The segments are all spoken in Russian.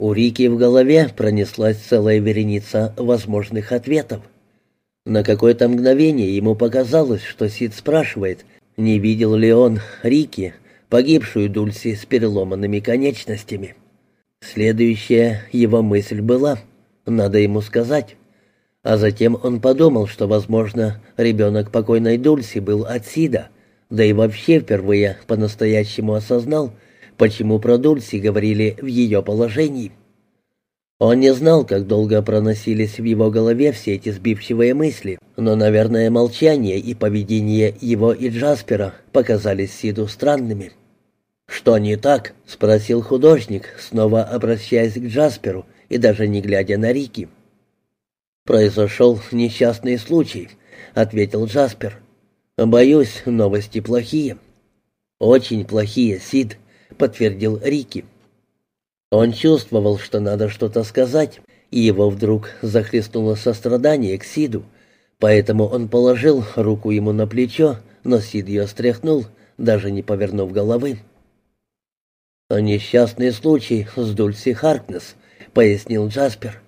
У Рики в голове пронеслась целая вереница возможных ответов. На какое-то мгновение ему показалось, что Сид спрашивает, не видел ли он Рики, погибшую Дульси с переломанными конечностями. Следующая его мысль была «надо ему сказать». А затем он подумал, что, возможно, ребенок покойной Дульси был от Сида, да и вообще впервые по-настоящему осознал, почему про Дульси говорили в ее положении. Он не знал, как долго проносились в его голове все эти сбивчивые мысли, но, наверное, молчание и поведение его и Джаспера показались Сиду странными. «Что не так?» — спросил художник, снова обращаясь к Джасперу и даже не глядя на Рики. «Произошел несчастный случай», — ответил Джаспер. «Боюсь, новости плохие». «Очень плохие, Сид», — подтвердил Рики. Он чувствовал, что надо что-то сказать, и его вдруг захлестнуло сострадание к Сиду, поэтому он положил руку ему на плечо, но Сид ее стряхнул, даже не повернув головы. «Несчастный случай с Дульси Харкнес», — пояснил Джаспер.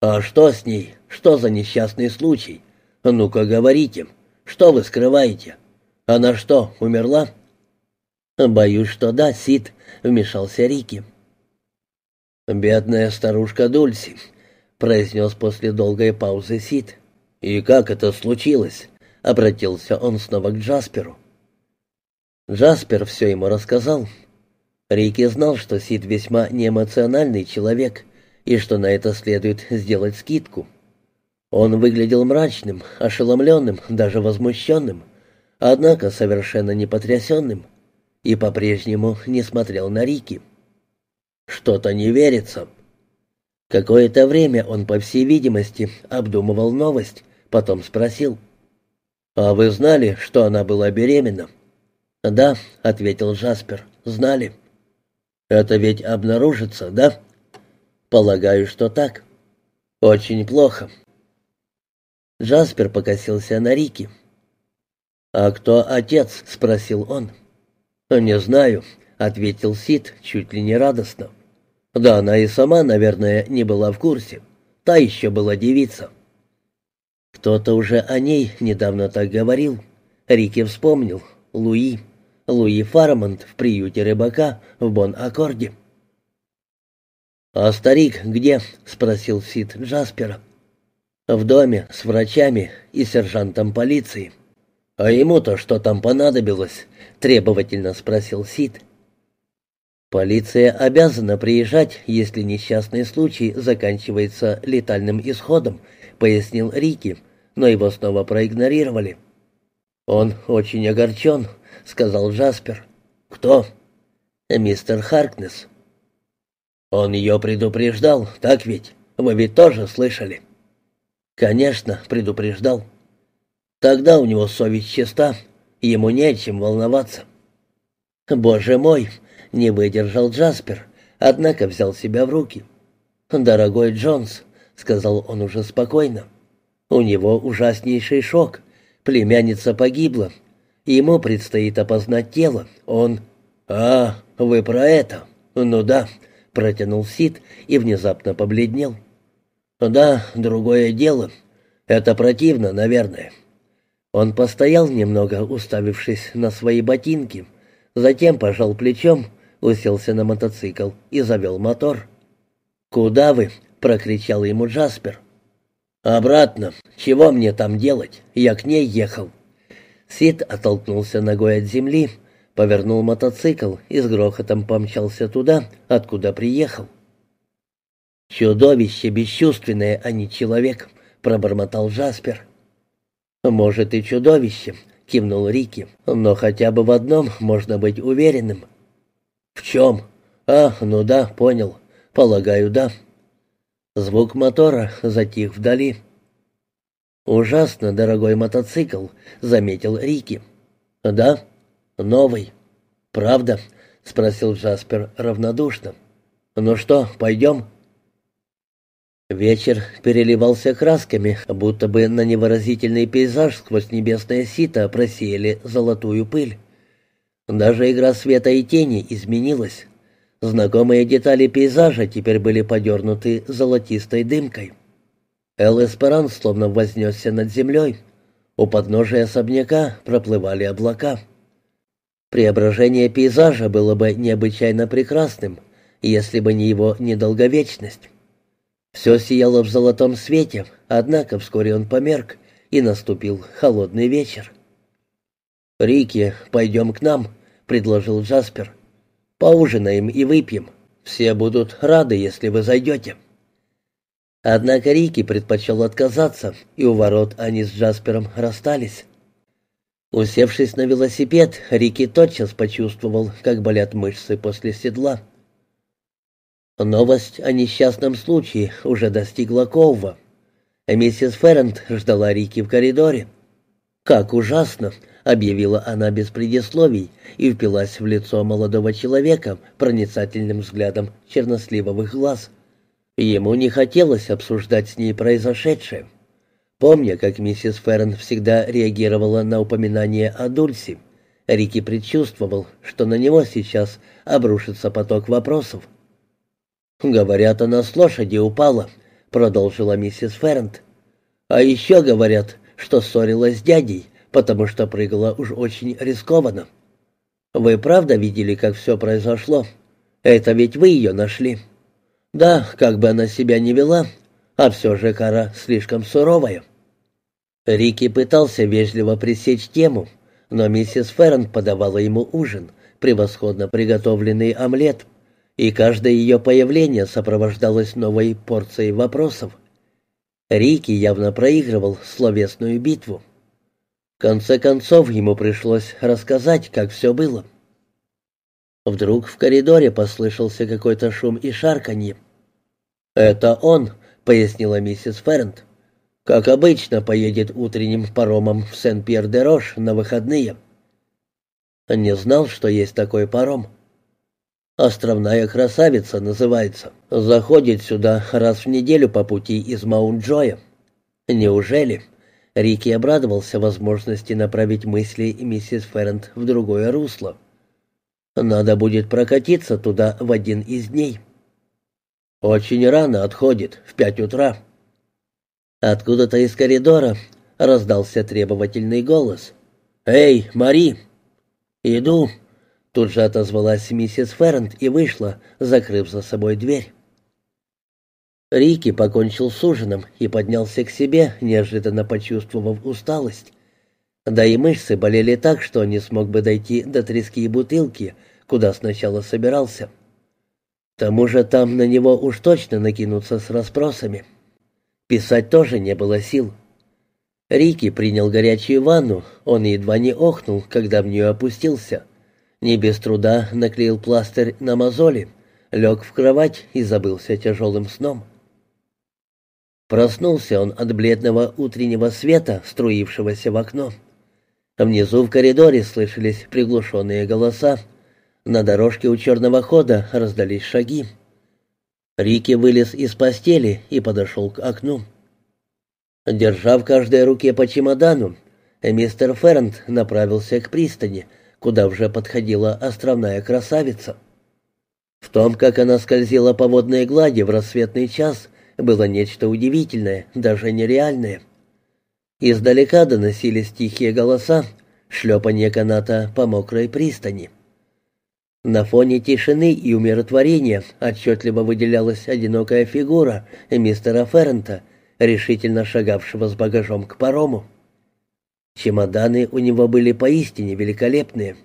«А что с ней? Что за несчастный случай? Ну-ка говорите, что вы скрываете? Она что, умерла?» «Боюсь, что да, Сид», — вмешался Рики. «Бедная старушка Дульси», — произнес после долгой паузы Сид. «И как это случилось?» — обратился он снова к Джасперу. Джаспер все ему рассказал. Рики знал, что Сид весьма неэмоциональный человек и что на это следует сделать скидку. Он выглядел мрачным, ошеломленным, даже возмущенным, однако совершенно не потрясенным, и по-прежнему не смотрел на Рики. «Что-то не верится». Какое-то время он, по всей видимости, обдумывал новость, потом спросил. «А вы знали, что она была беременна?» «Да», — ответил Джаспер, — «знали». Это ведь обнаружится, да? Полагаю, что так. Очень плохо. Джаспер покосился на Рики. «А кто отец?» — спросил он. «Не знаю», — ответил Сид чуть ли не радостно. «Да она и сама, наверное, не была в курсе. Та еще была девица». Кто-то уже о ней недавно так говорил. Рики вспомнил. Луи. Луи Фармонт в приюте рыбака в Бон-Аккорде. «А старик где?» — спросил Сид Джаспера. «В доме, с врачами и сержантом полиции». «А ему-то что там понадобилось?» — требовательно спросил Сид. «Полиция обязана приезжать, если несчастный случай заканчивается летальным исходом», — пояснил Рики, но его снова проигнорировали. «Он очень огорчен», — сказал Джаспер. «Кто?» «Мистер Харкнес». «Он ее предупреждал, так ведь? Вы ведь тоже слышали?» «Конечно, предупреждал. Тогда у него совесть чиста, ему не о чем волноваться». «Боже мой!» — не выдержал Джаспер, однако взял себя в руки. «Дорогой Джонс», — сказал он уже спокойно, — «у него ужаснейший шок. Племянница погибла, Ему предстоит опознать тело. Он... «А, вы про это? Ну да», — протянул Сид и внезапно побледнел. «Да, другое дело. Это противно, наверное». Он постоял немного, уставившись на свои ботинки, затем пожал плечом, уселся на мотоцикл и завел мотор. «Куда вы?» — прокричал ему Джаспер. «Обратно. Чего мне там делать? Я к ней ехал». Сид оттолкнулся ногой от земли, повернул мотоцикл и с грохотом помчался туда, откуда приехал. «Чудовище бесчувственное, а не человек», — пробормотал Джаспер. «Может, и чудовище», — кивнул Рики, — «но хотя бы в одном можно быть уверенным». «В чем?» «А, ну да, понял. Полагаю, да». Звук мотора затих вдали. «Ужасно дорогой мотоцикл», — заметил Рики. «Да, новый». «Правда?» — спросил Джаспер равнодушно. «Ну что, пойдем?» Вечер переливался красками, будто бы на невыразительный пейзаж сквозь небесное сито просеяли золотую пыль. Даже игра света и тени изменилась. Знакомые детали пейзажа теперь были подернуты золотистой дымкой. Эл-Эсперан словно вознесся над землей. У подножия особняка проплывали облака. Преображение пейзажа было бы необычайно прекрасным, если бы не его недолговечность. Все сияло в золотом свете, однако вскоре он померк, и наступил холодный вечер. «Рики, пойдем к нам», — предложил Джаспер. «Поужинаем и выпьем. Все будут рады, если вы зайдете». Однако Рики предпочел отказаться, и у ворот они с Джаспером расстались. Усевшись на велосипед, Рики тотчас почувствовал, как болят мышцы после седла. Новость о несчастном случае уже достигла Коува. Миссис Феррент ждала Рики в коридоре. «Как ужасно!» — объявила она без предисловий и впилась в лицо молодого человека проницательным взглядом черносливовых глаз. Ему не хотелось обсуждать с ней произошедшее. Помня, как миссис Феррен всегда реагировала на упоминание о Дульси, Рики предчувствовал, что на него сейчас обрушится поток вопросов. «Говорят, она с лошади упала», — продолжила миссис Феррент. «А еще говорят, что ссорилась с дядей, потому что прыгала уж очень рискованно. Вы правда видели, как все произошло? Это ведь вы ее нашли». «Да, как бы она себя не вела, а все же кара слишком суровая». Рики пытался вежливо пресечь тему, но миссис Феррент подавала ему ужин, превосходно приготовленный омлет, и каждое ее появление сопровождалось новой порцией вопросов. Рики явно проигрывал словесную битву. В конце концов ему пришлось рассказать, как все было. Вдруг в коридоре послышался какой-то шум и шарканье. «Это он», — пояснила миссис Фернт. «Как обычно, поедет утренним паромом в Сен-Пьер-де-Рош на выходные». Не знал, что есть такой паром. «Островная красавица» называется. Заходит сюда раз в неделю по пути из Маунт-Джоя. Неужели? Рики обрадовался возможности направить мысли миссис Феррент в другое русло. Надо будет прокатиться туда в один из дней. Очень рано отходит, в пять утра. Откуда-то из коридора раздался требовательный голос. «Эй, Мари!» «Иду!» Тут же отозвалась миссис Феррент и вышла, закрыв за собой дверь. Рики покончил с ужином и поднялся к себе, неожиданно почувствовав усталость. Да и мышцы болели так, что не смог бы дойти до трески и бутылки, куда сначала собирался. К тому же там на него уж точно накинутся с расспросами. Писать тоже не было сил. Рики принял горячую ванну, он едва не охнул, когда в нее опустился не без труда наклеил пластырь на мозоли, лег в кровать и забылся тяжелым сном. Проснулся он от бледного утреннего света, струившегося в окно. Внизу в коридоре слышались приглушенные голоса. На дорожке у черного хода раздались шаги. Рики вылез из постели и подошел к окну. Держа в каждой руке по чемодану, мистер Фернт направился к пристани, куда уже подходила островная красавица. В том, как она скользила по водной глади в рассветный час, было нечто удивительное, даже нереальное. Издалека доносились тихие голоса, шлепанье каната по мокрой пристани. На фоне тишины и умиротворения отчетливо выделялась одинокая фигура мистера Феррента, решительно шагавшего с багажом к парому. Чемоданы у него были поистине великолепные.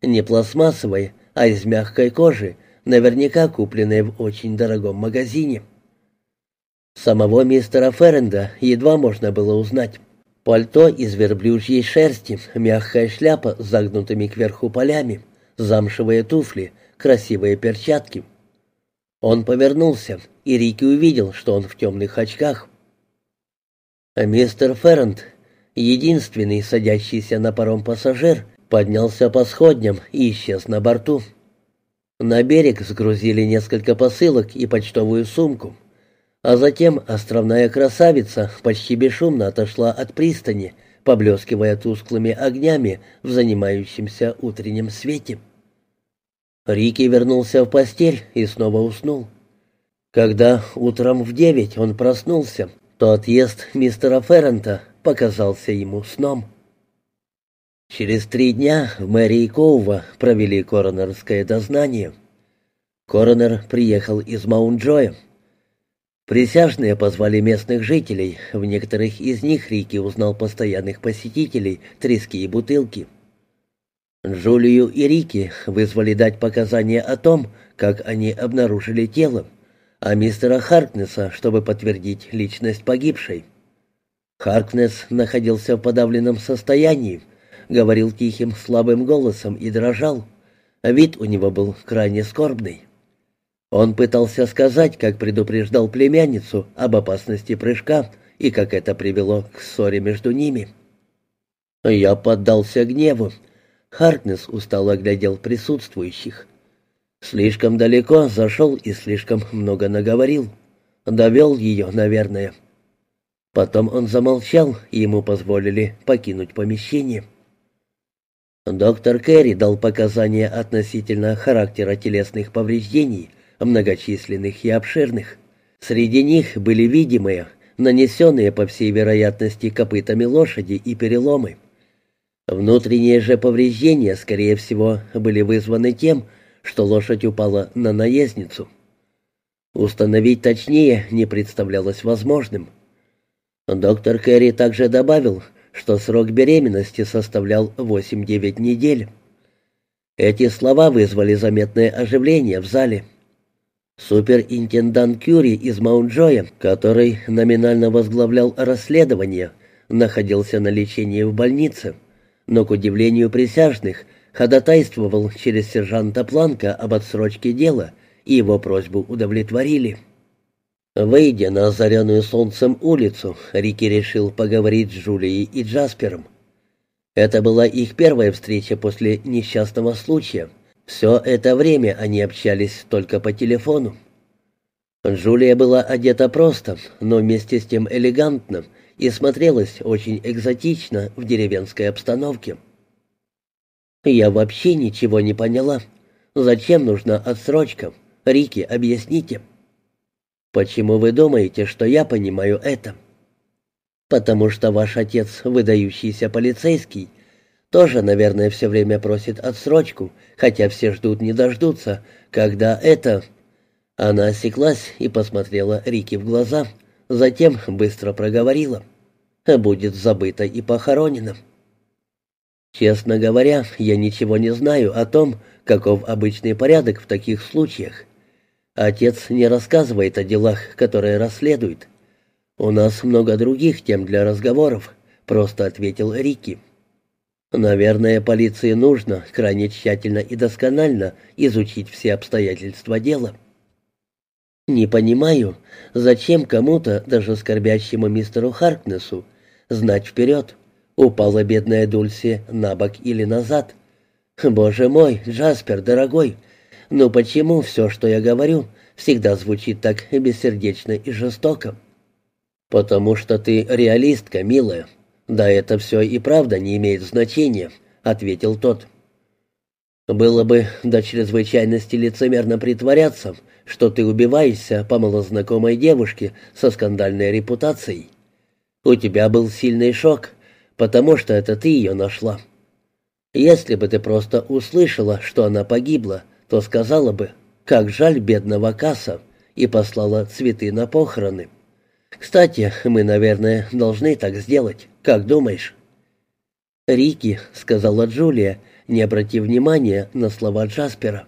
Не пластмассовые, а из мягкой кожи, наверняка купленные в очень дорогом магазине. Самого мистера Ферренда едва можно было узнать. Пальто из верблюжьей шерсти, мягкая шляпа с загнутыми кверху полями, замшевые туфли, красивые перчатки. Он повернулся, и Рики увидел, что он в темных очках. Мистер Феррент Единственный садящийся на паром пассажир поднялся по сходням и исчез на борту. На берег сгрузили несколько посылок и почтовую сумку, а затем островная красавица почти бесшумно отошла от пристани, поблескивая тусклыми огнями в занимающемся утреннем свете. Рики вернулся в постель и снова уснул. Когда утром в девять он проснулся, то отъезд мистера Феррента показался ему сном. Через три дня в мэрии Коува провели коронерское дознание. Коронер приехал из Маунт-Джоя. Присяжные позвали местных жителей, в некоторых из них Рики узнал постоянных посетителей, трески и бутылки. Джулию и Рики вызвали дать показания о том, как они обнаружили тело, а мистера Харкнесса, чтобы подтвердить личность погибшей. Харкнесс находился в подавленном состоянии, говорил тихим, слабым голосом и дрожал. Вид у него был крайне скорбный. Он пытался сказать, как предупреждал племянницу об опасности прыжка и как это привело к ссоре между ними. Я поддался гневу. Харкнесс устало глядел присутствующих. Слишком далеко зашел и слишком много наговорил. Довел ее, наверное. Потом он замолчал, и ему позволили покинуть помещение. Доктор Керри дал показания относительно характера телесных повреждений, многочисленных и обширных. Среди них были видимые, нанесенные, по всей вероятности, копытами лошади и переломы. Внутренние же повреждения, скорее всего, были вызваны тем, что лошадь упала на наездницу. Установить точнее не представлялось возможным. Доктор Керри также добавил, что срок беременности составлял 8-9 недель. Эти слова вызвали заметное оживление в зале. Суперинтендант Кюри из Маунт-Джоя, который номинально возглавлял расследование, находился на лечении в больнице, но, к удивлению присяжных, ходатайствовал через сержанта Планка об отсрочке дела, и его просьбу удовлетворили. Выйдя на озаренную солнцем улицу, Рики решил поговорить с Джулией и Джаспером. Это была их первая встреча после несчастного случая. Все это время они общались только по телефону. Джулия была одета просто, но вместе с тем элегантно и смотрелась очень экзотично в деревенской обстановке. «Я вообще ничего не поняла. Зачем нужна отсрочка? Рики, объясните». «Почему вы думаете, что я понимаю это?» «Потому что ваш отец, выдающийся полицейский, тоже, наверное, все время просит отсрочку, хотя все ждут не дождутся, когда это...» Она осеклась и посмотрела Рики в глаза, затем быстро проговорила. «Будет забыто и похоронено». Честно говоря, я ничего не знаю о том, каков обычный порядок в таких случаях. Отец не рассказывает о делах, которые расследует. У нас много других тем для разговоров, просто ответил Рики. Наверное, полиции нужно крайне тщательно и досконально изучить все обстоятельства дела. Не понимаю, зачем кому-то, даже скорбящему мистеру Харкнесу, знать вперед, Упала бедная Дульси на бок или назад. «Боже мой, Джаспер, дорогой, ну почему все, что я говорю, всегда звучит так бессердечно и жестоко?» «Потому что ты реалистка, милая. Да это все и правда не имеет значения», — ответил тот. «Было бы до чрезвычайности лицемерно притворяться, что ты убиваешься по малознакомой девушке со скандальной репутацией. У тебя был сильный шок, потому что это ты ее нашла. Если бы ты просто услышала, что она погибла, то сказала бы, как жаль бедного Касса, и послала цветы на похороны. Кстати, мы, наверное, должны так сделать. Как думаешь?» «Рики», — сказала Джулия, не обратив внимания на слова Джаспера.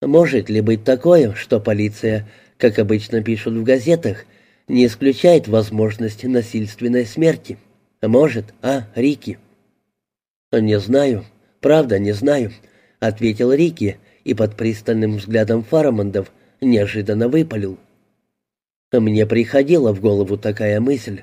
«Может ли быть такое, что полиция, как обычно пишут в газетах, не исключает возможность насильственной смерти?» «Может, а, Рики?» «Не знаю. Правда, не знаю», — ответил Рики и под пристальным взглядом Фарамондов неожиданно выпалил. Мне приходила в голову такая мысль.